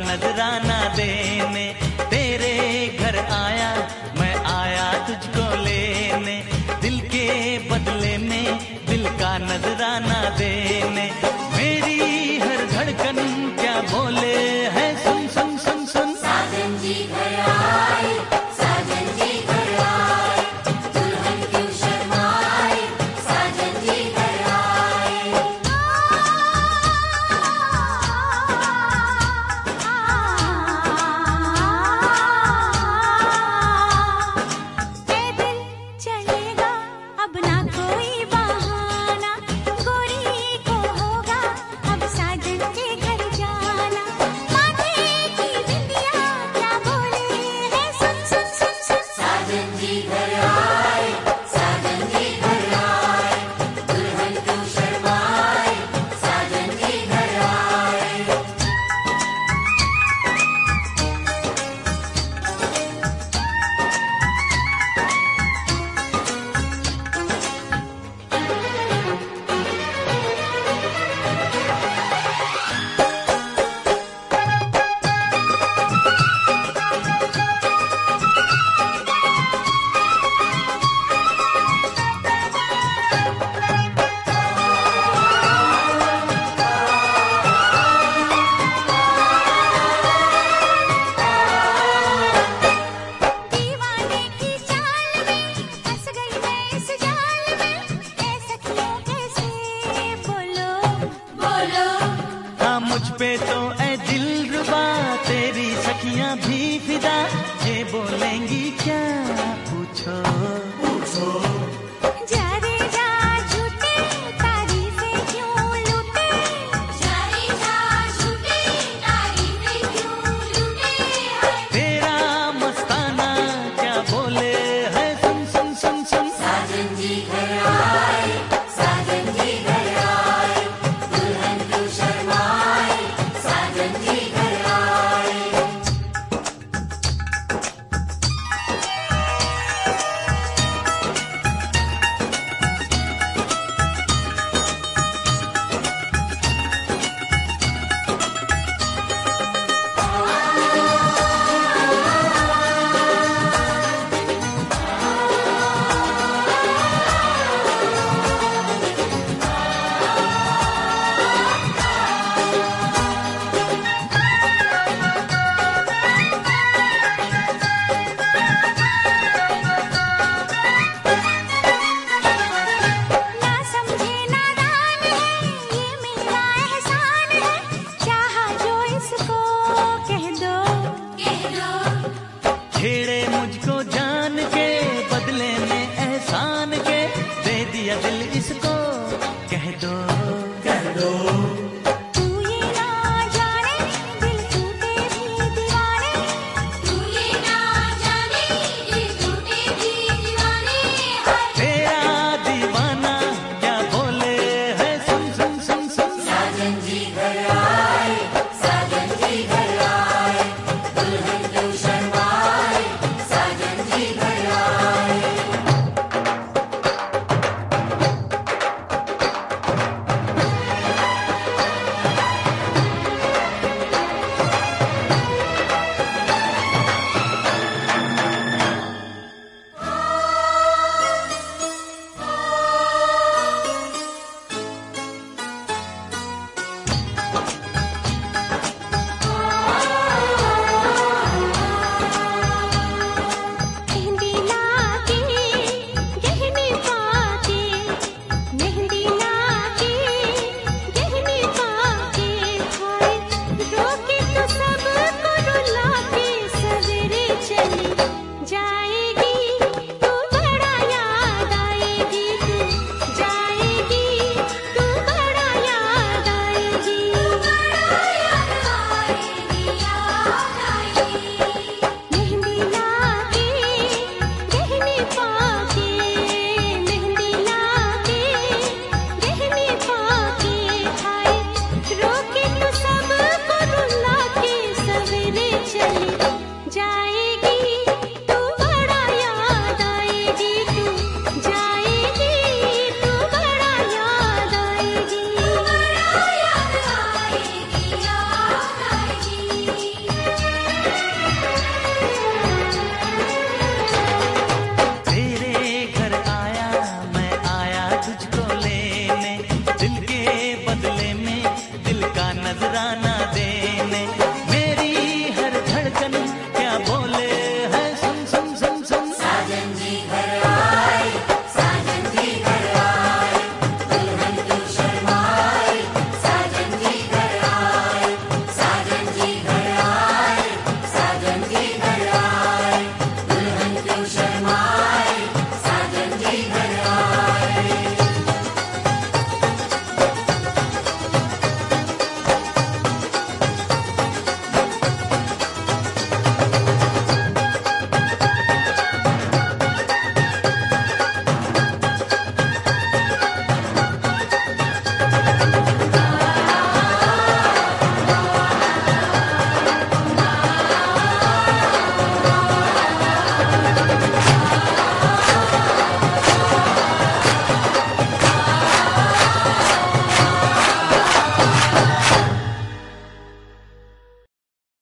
नजराना देने तेरे घर आया मुझ पे तो ए दिल रुबा तेरी सखियाँ भी फिदा ये बोलेंगी क्या? and Jesus.